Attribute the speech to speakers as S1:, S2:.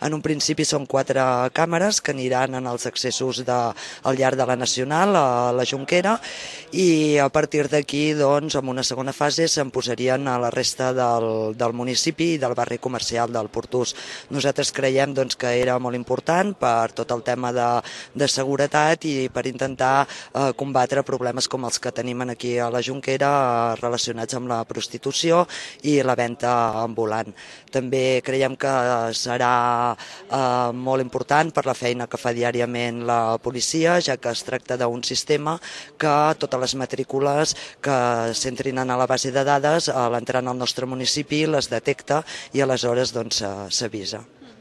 S1: En un principi són quatre càmeres que aniran en els accessos de, al llarg de la Nacional, a la Junquera, i a partir d'aquí, doncs, en una segona fase se'n posarien a la resta del, del municipi i del barri comercial del Portús. Nosaltres creiem doncs, que era molt important per tot el tema de, de seguretat i per intentar eh, combatre problemes com els que tenim aquí a la Junquera eh, relacionats amb la prostitució i la venda ambulant. També creiem que serà eh, molt important per la feina que fa diàriament la policia, ja que es tracta d'un sistema que totes les matrícules que s'entrin a la base de dades, a l'entrar al nostre municipi, les detecta i aleshores doncs, s'avisa. Doncs,